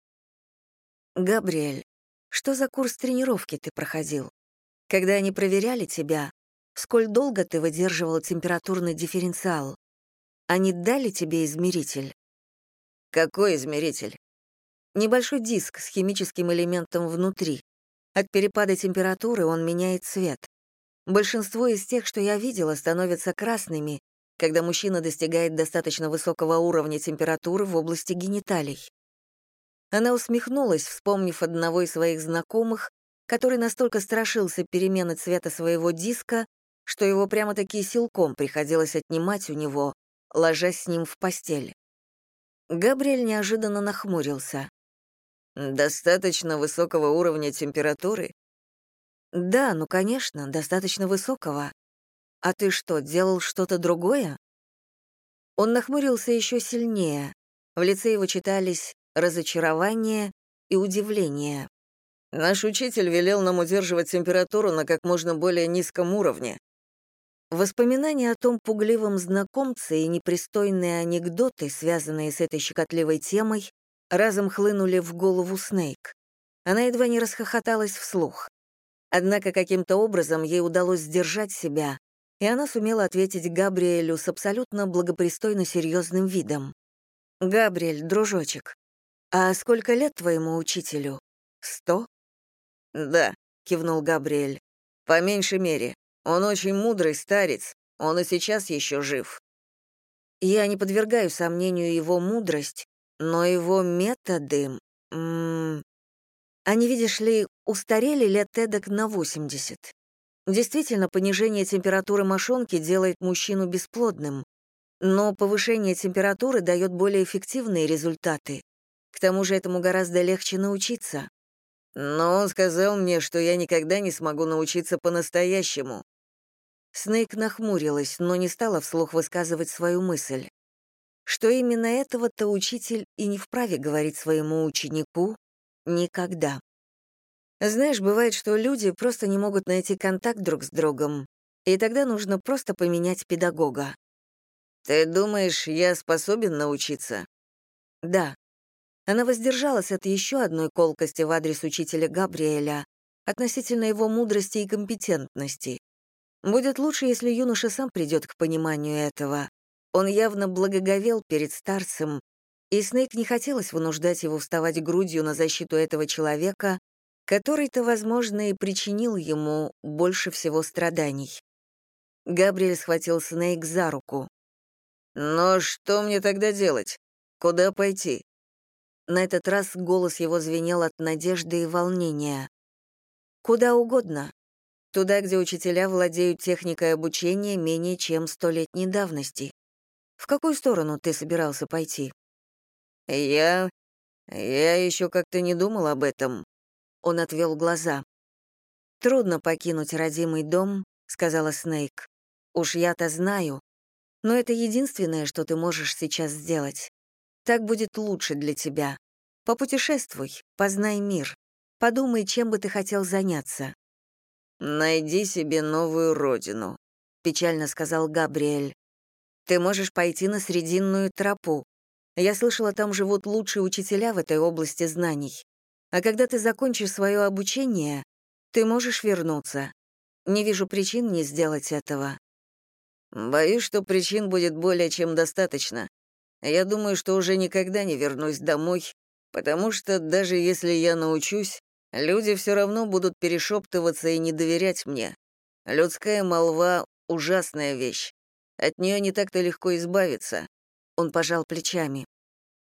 «Габриэль, что за курс тренировки ты проходил? Когда они проверяли тебя, сколь долго ты выдерживал температурный дифференциал? Они дали тебе измеритель?» «Какой измеритель?» «Небольшой диск с химическим элементом внутри. От перепада температуры он меняет цвет. Большинство из тех, что я видела, становятся красными, когда мужчина достигает достаточно высокого уровня температуры в области гениталий. Она усмехнулась, вспомнив одного из своих знакомых, который настолько страшился перемены цвета своего диска, что его прямо-таки силком приходилось отнимать у него, ложась с ним в постель. Габриэль неожиданно нахмурился. Достаточно высокого уровня температуры? Да, ну, конечно, достаточно высокого. А ты что, делал что-то другое? Он нахмурился еще сильнее. В лице его читались разочарование и удивление. Наш учитель велел нам удерживать температуру на как можно более низком уровне. Воспоминания о том пугливом знакомце и непристойные анекдоты, связанные с этой щекотливой темой, разом хлынули в голову Снейк. Она едва не расхохоталась вслух. Однако каким-то образом ей удалось сдержать себя, и она сумела ответить Габриэлю с абсолютно благопристойно серьезным видом. «Габриэль, дружочек, а сколько лет твоему учителю? Сто?» «Да», — кивнул Габриэль. «По меньшей мере. Он очень мудрый старец. Он и сейчас еще жив». Я не подвергаю сомнению его мудрость, но его методы... М -м, они, видишь ли, устарели лет эдак на 80. Действительно, понижение температуры мошонки делает мужчину бесплодным, но повышение температуры дает более эффективные результаты. К тому же этому гораздо легче научиться. Но он сказал мне, что я никогда не смогу научиться по-настоящему. Снейк нахмурилась, но не стала вслух высказывать свою мысль что именно этого-то учитель и не вправе говорить своему ученику никогда. Знаешь, бывает, что люди просто не могут найти контакт друг с другом, и тогда нужно просто поменять педагога. «Ты думаешь, я способен научиться?» «Да». Она воздержалась от еще одной колкости в адрес учителя Габриэля относительно его мудрости и компетентности. Будет лучше, если юноша сам придет к пониманию этого. Он явно благоговел перед старцем, и Снейк не хотелось вынуждать его вставать грудью на защиту этого человека, который-то, возможно, и причинил ему больше всего страданий. Габриэль схватил Снейк за руку. «Но что мне тогда делать? Куда пойти?» На этот раз голос его звенел от надежды и волнения. «Куда угодно. Туда, где учителя владеют техникой обучения менее чем столетней давности. В какую сторону ты собирался пойти? Я... я еще как-то не думал об этом. Он отвел глаза. Трудно покинуть родимый дом, сказала Снейк. Уж я-то знаю. Но это единственное, что ты можешь сейчас сделать. Так будет лучше для тебя. Попутешествуй, познай мир. Подумай, чем бы ты хотел заняться. «Найди себе новую родину», — печально сказал Габриэль. Ты можешь пойти на Срединную тропу. Я слышала, там живут лучшие учителя в этой области знаний. А когда ты закончишь свое обучение, ты можешь вернуться. Не вижу причин не сделать этого. Боюсь, что причин будет более чем достаточно. Я думаю, что уже никогда не вернусь домой, потому что даже если я научусь, люди все равно будут перешептываться и не доверять мне. Людская молва — ужасная вещь. От нее не так-то легко избавиться. Он пожал плечами.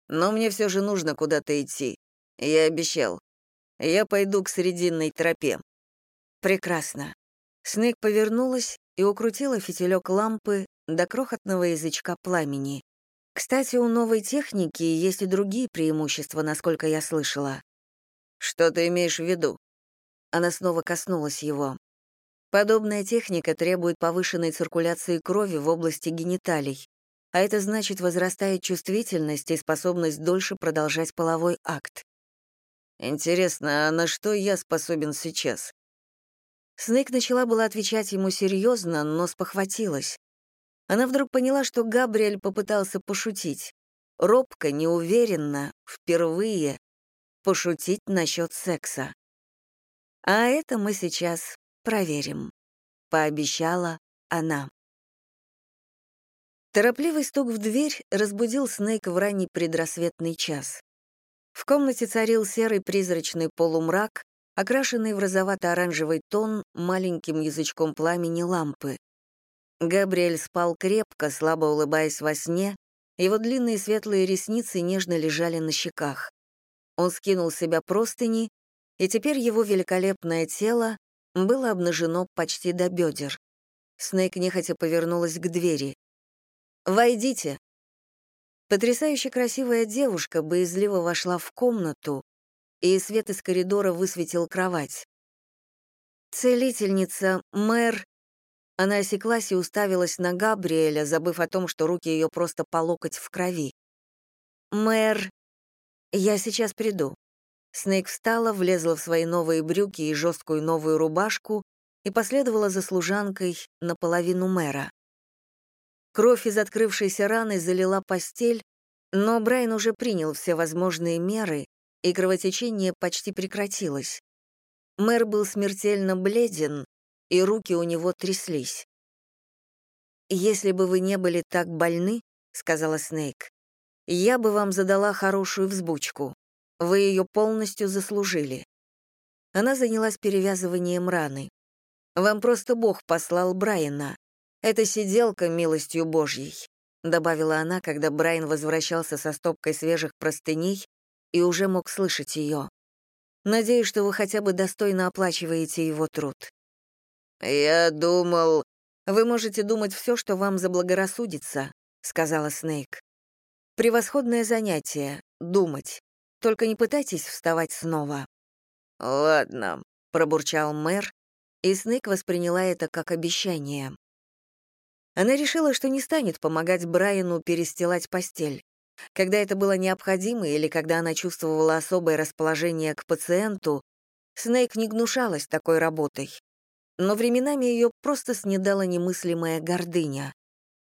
Но мне все же нужно куда-то идти. Я обещал. Я пойду к срединной тропе». «Прекрасно». Снейк повернулась и укрутила фитилек лампы до крохотного язычка пламени. Кстати, у новой техники есть и другие преимущества, насколько я слышала. Что ты имеешь в виду? Она снова коснулась его. Подобная техника требует повышенной циркуляции крови в области гениталий, а это значит возрастает чувствительность и способность дольше продолжать половой акт. Интересно, а на что я способен сейчас? Снейк начала было отвечать ему серьезно, но спохватилась. Она вдруг поняла, что Габриэль попытался пошутить. Робко, неуверенно, впервые пошутить насчет секса. А это мы сейчас проверим, пообещала она. Торопливый стук в дверь разбудил Снейка в ранний предрассветный час. В комнате царил серый призрачный полумрак, окрашенный в розовато-оранжевый тон маленьким язычком пламени лампы. Габриэль спал крепко, слабо улыбаясь во сне, его длинные светлые ресницы нежно лежали на щеках. Он скинул с себя простыни, и теперь его великолепное тело было обнажено почти до бедер. Снейк нехотя повернулась к двери. «Войдите!» Потрясающе красивая девушка боязливо вошла в комнату, и свет из коридора высветил кровать. «Целительница, мэр...» Она осеклась и уставилась на Габриэля, забыв о том, что руки ее просто по локоть в крови. «Мэр...» «Я сейчас приду». Снейк встала, влезла в свои новые брюки и жесткую новую рубашку и последовала за служанкой наполовину мэра. Кровь из открывшейся раны залила постель, но Брайан уже принял все возможные меры, и кровотечение почти прекратилось. Мэр был смертельно бледен, и руки у него тряслись. «Если бы вы не были так больны, — сказала Снейк, я бы вам задала хорошую взбучку. Вы ее полностью заслужили. Она занялась перевязыванием раны. Вам просто Бог послал Брайана. Это сиделка милостью Божьей, добавила она, когда Брайан возвращался со стопкой свежих простыней и уже мог слышать ее. Надеюсь, что вы хотя бы достойно оплачиваете его труд. Я думал, вы можете думать все, что вам заблагорассудится, сказала Снейк. Превосходное занятие — думать. Только не пытайтесь вставать снова». «Ладно», — пробурчал мэр, и Снейк восприняла это как обещание. Она решила, что не станет помогать Брайану перестилать постель. Когда это было необходимо или когда она чувствовала особое расположение к пациенту, Снейк не гнушалась такой работой. Но временами ее просто снедала немыслимая гордыня.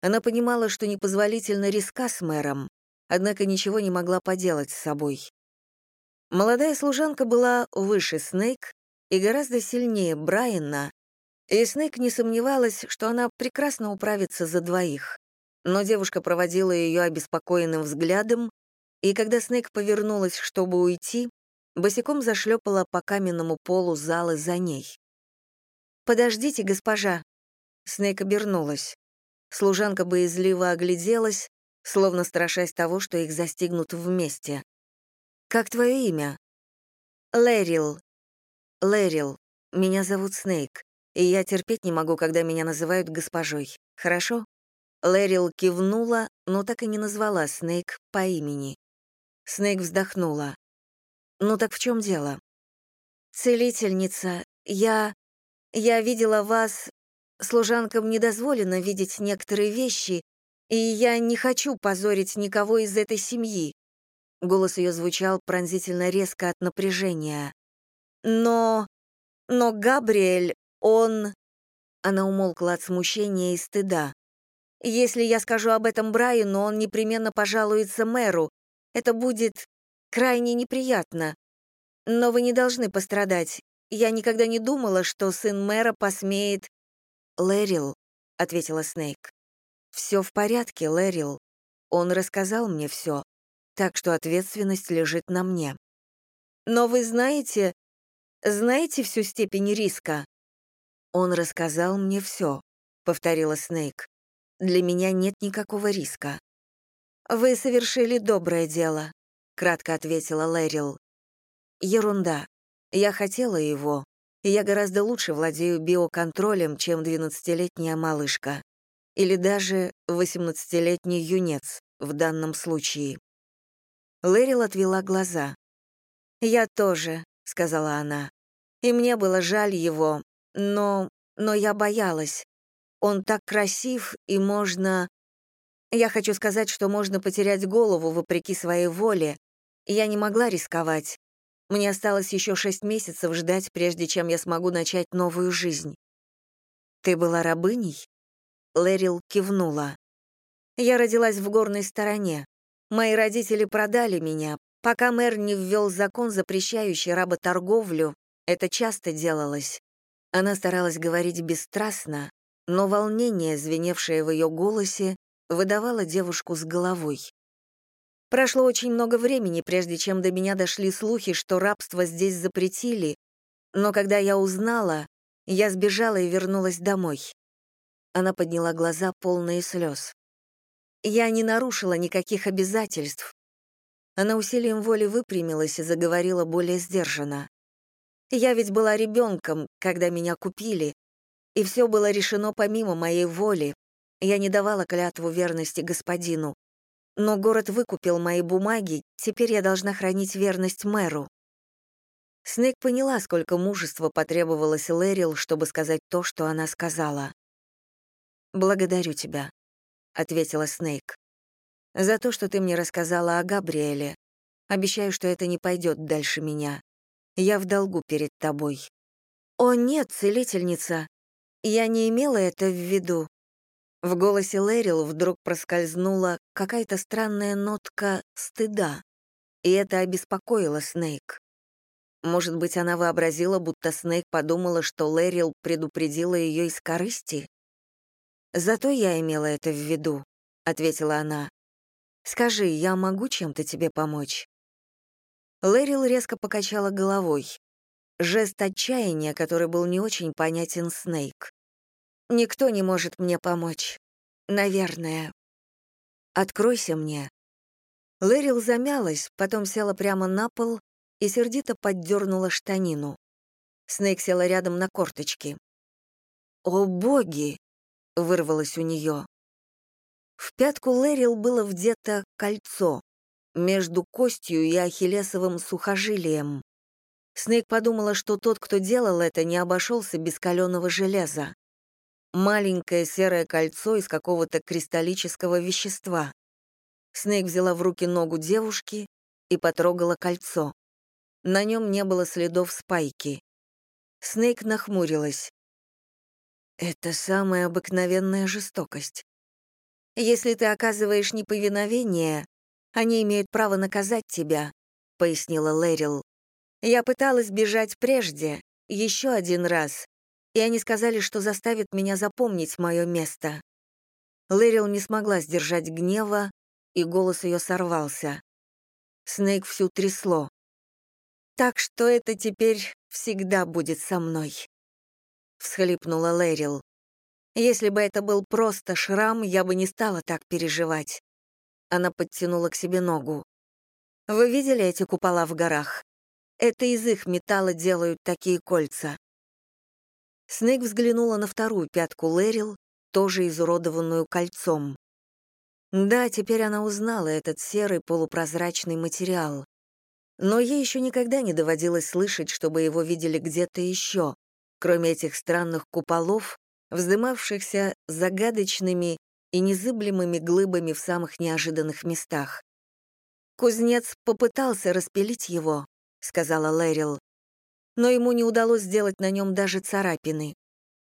Она понимала, что непозволительно риска с мэром, однако ничего не могла поделать с собой. Молодая служанка была выше Снейк и гораздо сильнее Брайана, и Снейк не сомневалась, что она прекрасно управится за двоих. Но девушка проводила ее обеспокоенным взглядом, и когда Снейк повернулась, чтобы уйти, босиком зашлепала по каменному полу зала за ней. «Подождите, госпожа». Снейк обернулась. Служанка боязливо огляделась, словно страшась того, что их застигнут вместе. «Как твое имя?» «Лэрил». «Лэрил. Меня зовут Снейк, и я терпеть не могу, когда меня называют госпожой. Хорошо?» Лэрил кивнула, но так и не назвала Снейк по имени. Снейк вздохнула. «Ну так в чем дело?» «Целительница, я... Я видела вас Служанкам не дозволено видеть некоторые вещи, и я не хочу позорить никого из этой семьи». Голос ее звучал пронзительно резко от напряжения. «Но... но Габриэль, он...» Она умолкла от смущения и стыда. «Если я скажу об этом Брайану, он непременно пожалуется мэру. Это будет крайне неприятно. Но вы не должны пострадать. Я никогда не думала, что сын мэра посмеет «Лэрил», — ответила Снейк. «Все в порядке, Лэрил. Он рассказал мне все, так что ответственность лежит на мне». «Но вы знаете, знаете всю степень риска?» «Он рассказал мне все», — повторила Снейк. «Для меня нет никакого риска». «Вы совершили доброе дело», — кратко ответила Лэрил. «Ерунда. Я хотела его, я гораздо лучше владею биоконтролем, чем двенадцатилетняя малышка. Или даже восемнадцатилетний юнец в данном случае». Лэрил отвела глаза. «Я тоже», — сказала она. «И мне было жаль его, но... но я боялась. Он так красив, и можно... Я хочу сказать, что можно потерять голову вопреки своей воле. Я не могла рисковать. Мне осталось еще шесть месяцев ждать, прежде чем я смогу начать новую жизнь. Ты была рабыней? Лэрил кивнула. Я родилась в горной стороне. Мои родители продали меня. Пока мэр не ввел закон, запрещающий работорговлю, это часто делалось. Она старалась говорить бесстрастно, но волнение, звеневшее в ее голосе, выдавала девушку с головой. Прошло очень много времени, прежде чем до меня дошли слухи, что рабство здесь запретили, но когда я узнала, я сбежала и вернулась домой. Она подняла глаза, полные слез. Я не нарушила никаких обязательств. Она усилием воли выпрямилась и заговорила более сдержанно. Я ведь была ребенком, когда меня купили, и все было решено помимо моей воли, я не давала клятву верности господину. Но город выкупил мои бумаги, теперь я должна хранить верность мэру. Снейк поняла, сколько мужества потребовалось Лэрил, чтобы сказать то, что она сказала. «Благодарю тебя», — ответила Снейк. «За то, что ты мне рассказала о Габриэле. Обещаю, что это не пойдет дальше меня. Я в долгу перед тобой». «О, нет, целительница, я не имела это в виду. В голосе Лэрил вдруг проскользнула какая-то странная нотка стыда, и это обеспокоило Снейк. Может быть, она вообразила, будто Снейк подумала, что Лэрил предупредила ее из корысти? «Зато я имела это в виду», — ответила она. «Скажи, я могу чем-то тебе помочь?» Лэрил резко покачала головой. Жест отчаяния, который был не очень понятен Снейк. Никто не может мне помочь. Наверное. Откройся мне. Лэрил замялась, потом села прямо на пол и сердито поддернула штанину. Снейк села рядом на корточки. «О, боги!» — вырвалось у нее. В пятку Лэрил было вдето кольцо между костью и ахиллесовым сухожилием. Снейк подумала, что тот, кто делал это, не обошелся без каленого железа маленькое серое кольцо из какого-то кристаллического вещества. Снейк взяла в руки ногу девушки и потрогала кольцо. На нем не было следов спайки. Снейк нахмурилась. «Это самая обыкновенная жестокость. Если ты оказываешь неповиновение, они имеют право наказать тебя», — пояснила Лэрил. «Я пыталась бежать прежде, еще один раз, и они сказали, что заставят меня запомнить мое место. Лэрил не смогла сдержать гнева, и голос ее сорвался. Снейк всю трясло. «Так что это теперь всегда будет со мной», — всхлипнула Лэрил. «Если бы это был просто шрам, я бы не стала так переживать». Она подтянула к себе ногу. «Вы видели эти купола в горах? Это из их металла делают такие кольца. Снейк взглянула на вторую пятку Лэрил, тоже изуродованную кольцом. Да, теперь она узнала этот серый полупрозрачный материал. Но ей еще никогда не доводилось слышать, чтобы его видели где-то еще, кроме этих странных куполов, вздымавшихся загадочными и незыблемыми глыбами в самых неожиданных местах. «Кузнец попытался распилить его», — сказала Лэрил но ему не удалось сделать на нем даже царапины.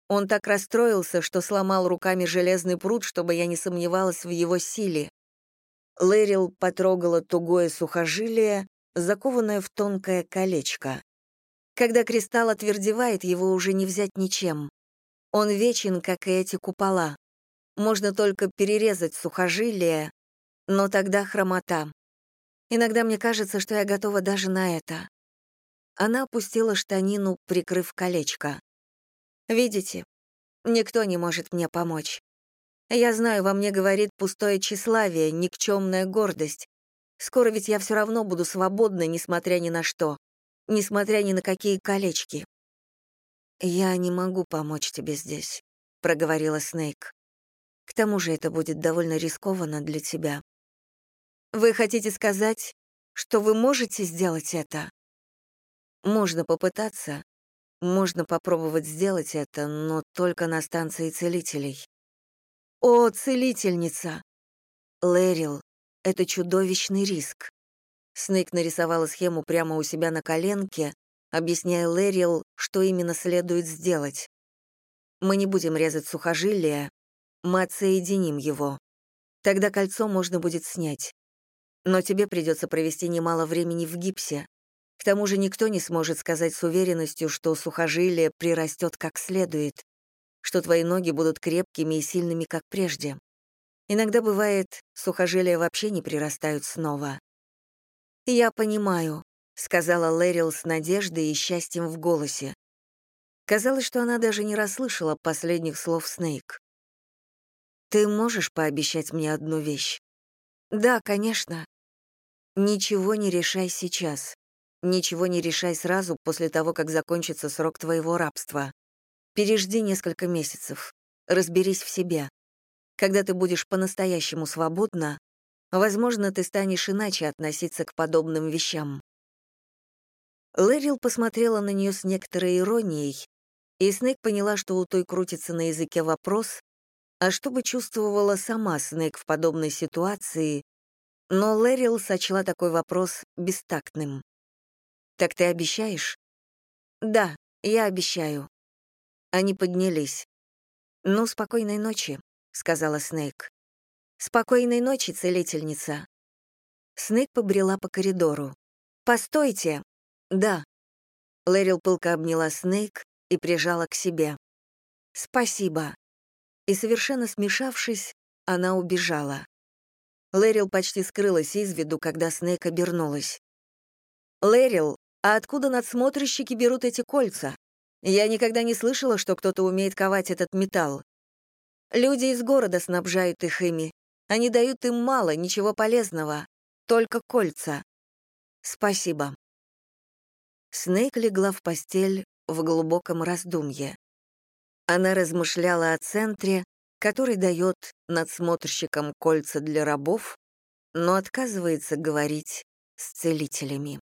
Он так расстроился, что сломал руками железный пруд, чтобы я не сомневалась в его силе. Лэрил потрогала тугое сухожилие, закованное в тонкое колечко. Когда кристалл отвердевает, его уже не взять ничем. Он вечен, как и эти купола. Можно только перерезать сухожилие, но тогда хромота. Иногда мне кажется, что я готова даже на это. Она опустила штанину, прикрыв колечко. «Видите, никто не может мне помочь. Я знаю, во мне говорит пустое тщеславие, никчемная гордость. Скоро ведь я все равно буду свободна, несмотря ни на что, несмотря ни на какие колечки. «Я не могу помочь тебе здесь», — проговорила Снейк. «К тому же это будет довольно рискованно для тебя». «Вы хотите сказать, что вы можете сделать это?» «Можно попытаться, можно попробовать сделать это, но только на станции целителей». «О, целительница!» «Лэрил, это чудовищный риск». Снейк нарисовала схему прямо у себя на коленке, объясняя Лэрил, что именно следует сделать. Мы не будем резать сухожилие, мы отсоединим его. Тогда кольцо можно будет снять. Но тебе придется провести немало времени в гипсе. К тому же никто не сможет сказать с уверенностью, что сухожилие прирастет как следует, что твои ноги будут крепкими и сильными, как прежде. Иногда бывает, сухожилия вообще не прирастают снова. Я понимаю, — сказала Лэрил с надеждой и счастьем в голосе. Казалось, что она даже не расслышала последних слов Снейк. «Ты можешь пообещать мне одну вещь?» «Да, конечно». «Ничего не решай сейчас. Ничего не решай сразу после того, как закончится срок твоего рабства. Пережди несколько месяцев. Разберись в себе. Когда ты будешь по-настоящему свободна, возможно, ты станешь иначе относиться к подобным вещам. Лэрил посмотрела на нее с некоторой иронией, и Снейк поняла, что у той крутится на языке вопрос, а что бы чувствовала сама Снейк в подобной ситуации, но Лэрил сочла такой вопрос бестактным. «Так ты обещаешь?» «Да, я обещаю». Они поднялись. «Ну, спокойной ночи», — сказала Снейк. «Спокойной ночи, целительница». Снейк побрела по коридору. «Постойте!» «Да». Лэрил пылко обняла Снейк и прижала к себе. «Спасибо». И, совершенно смешавшись, она убежала. Лэрил почти скрылась из виду, когда Снейк обернулась. «Лэрил, а откуда надсмотрщики берут эти кольца? Я никогда не слышала, что кто-то умеет ковать этот металл. Люди из города снабжают их ими. Они дают им мало, ничего полезного. Только кольца. Спасибо. Снейк легла в постель в глубоком раздумье. Она размышляла о центре, который дает надсмотрщикам кольца для рабов, но отказывается говорить с целителями.